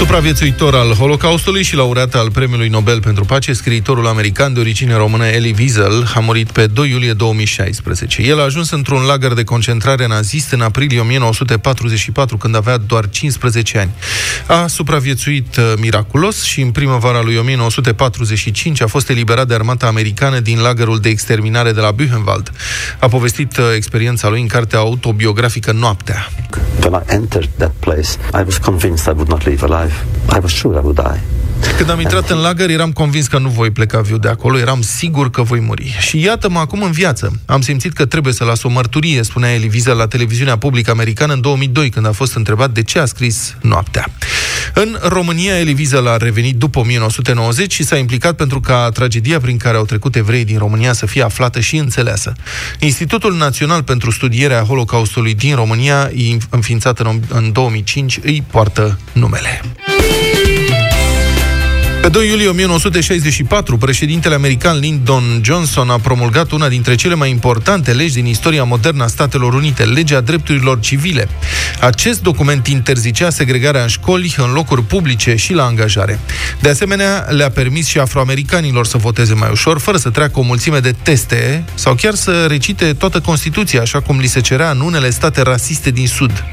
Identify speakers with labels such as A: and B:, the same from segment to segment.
A: Supraviețuitor al Holocaustului și laureat al Premiului Nobel pentru Pace, scriitorul american de origine română Elie Wiesel a murit pe 2 iulie 2016. El a ajuns într-un lagăr de concentrare nazist în aprilie 1944, când avea doar 15 ani. A supraviețuit uh, miraculos și în primăvara lui 1945 a fost eliberat de armata americană din lagărul de exterminare de la Buchenwald. A povestit uh, experiența lui în cartea autobiografică Noaptea.
B: When I entered that place, I was convinced I would not leave alive. Și was sure I would die.
A: Când am intrat în lagăr, eram convins că nu voi pleca viu de acolo, eram sigur că voi muri. Și iată-mă acum în viață. Am simțit că trebuie să las o mărturie, spunea Eliviza la televiziunea publică americană în 2002, când a fost întrebat de ce a scris Noaptea. În România, Eliviza a revenit după 1990 și s-a implicat pentru ca tragedia prin care au trecut evrei din România să fie aflată și înțeleasă. Institutul Național pentru Studierea Holocaustului din România, înființat în 2005, îi poartă numele. Pe 2 iulie 1964, președintele american Lyndon Johnson a promulgat una dintre cele mai importante legi din istoria modernă a Statelor Unite, legea drepturilor civile. Acest document interzicea segregarea în școli, în locuri publice și la angajare. De asemenea, le-a permis și afroamericanilor să voteze mai ușor, fără să treacă o mulțime de teste sau chiar să recite toată Constituția, așa cum li se cerea în unele state rasiste din Sud.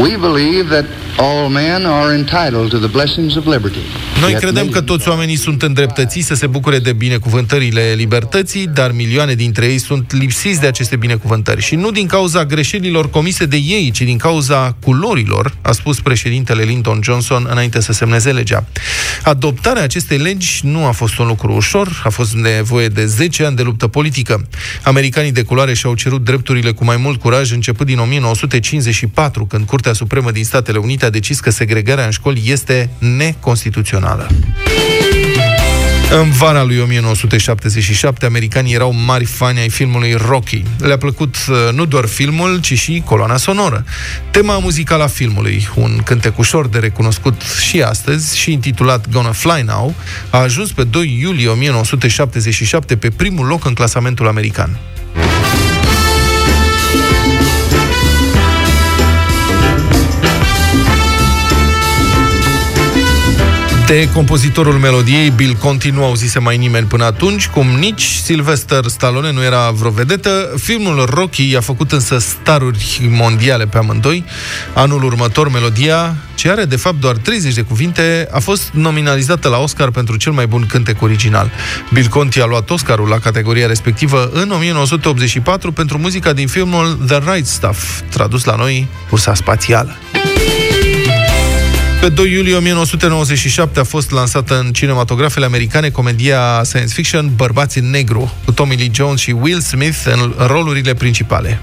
A: We believe that all men are entitled to the blessings of liberty. Noi credem că toți oamenii sunt îndreptățiți să se bucure de binecuvântările libertății, dar milioane dintre ei sunt lipsiți de aceste binecuvântări. Și nu din cauza greșelilor comise de ei, ci din cauza culorilor, a spus președintele Lyndon Johnson înainte să semneze legea. Adoptarea acestei legi nu a fost un lucru ușor, a fost nevoie de 10 ani de luptă politică. Americanii de culoare și-au cerut drepturile cu mai mult curaj început din 1954, când Curtea Supremă din Statele Unite a decis că segregarea în școli este neconstituțională. În vara lui 1977, americanii erau mari fani ai filmului Rocky. Le-a plăcut uh, nu doar filmul, ci și coloana sonoră. Tema muzicală a filmului, un cântec ușor de recunoscut și astăzi și intitulat Gonna Fly Now, a ajuns pe 2 iulie 1977 pe primul loc în clasamentul american. De compozitorul melodiei, Bill Conti nu auzise mai nimeni până atunci, cum nici Sylvester Stallone nu era vreo vedetă. Filmul Rocky a făcut însă staruri mondiale pe amândoi. Anul următor, melodia, ce are de fapt doar 30 de cuvinte, a fost nominalizată la Oscar pentru cel mai bun cântec original. Bill Conti a luat Oscarul la categoria respectivă în 1984 pentru muzica din filmul The Right Stuff, tradus la noi Cursa Spațială. Pe 2 iulie 1997 a fost lansată în cinematografele americane comedia science fiction Bărbați în negru, cu Tommy Lee Jones și Will Smith în rolurile principale.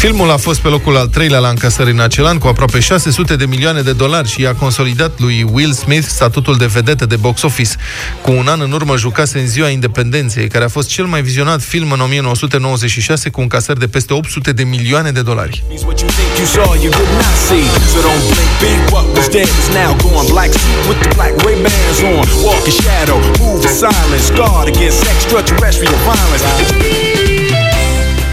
A: Filmul a fost pe locul al treilea la încasări în acel an, cu aproape 600 de milioane de dolari și a consolidat lui Will Smith statutul de vedetă de box office. Cu un an în urmă jucase în ziua independenței, care a fost cel mai vizionat film în 1996 cu un casăr de peste 800 de milioane de dolari.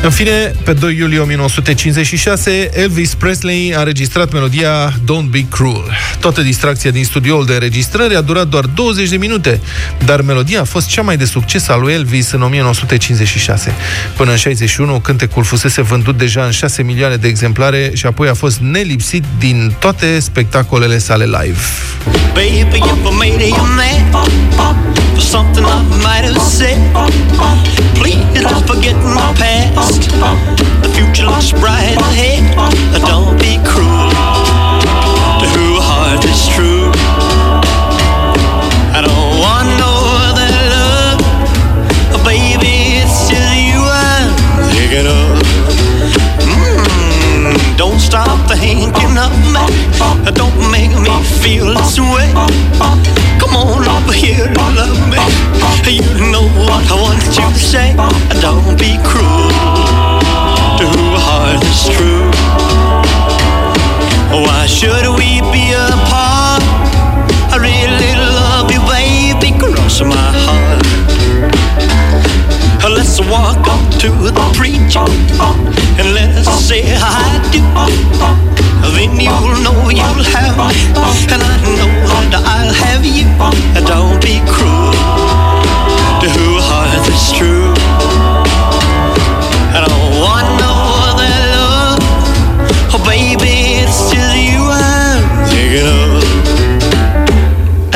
A: În fine, pe 2 iulie 1956, Elvis Presley a înregistrat melodia Don't Be Cruel. Toată distracția din studioul de înregistrări a durat doar 20 de minute, dar melodia a fost cea mai de succes al lui Elvis în 1956. Până în 61, cântecul fusese vândut deja în 6 milioane de exemplare și apoi a fost nelipsit din toate spectacolele sale live. Baby, something I might have said. Please don't forget my past. The future looks bright Should we be apart? I really love you, baby, cross my heart. Let's walk up
C: to the preacher and let's say I do. Then you'll know you'll have me, and I know that I'll have you. Don't be cruel.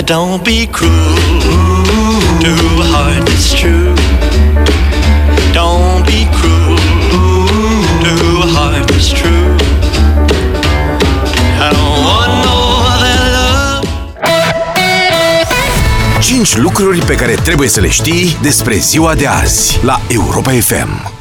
C: Don't be cruel to a heart that's true. Don't be cruel to a heart that's true. I don't want no other love. 5 lucruri pe care trebuie să le știi despre ziua de azi la Europa FM.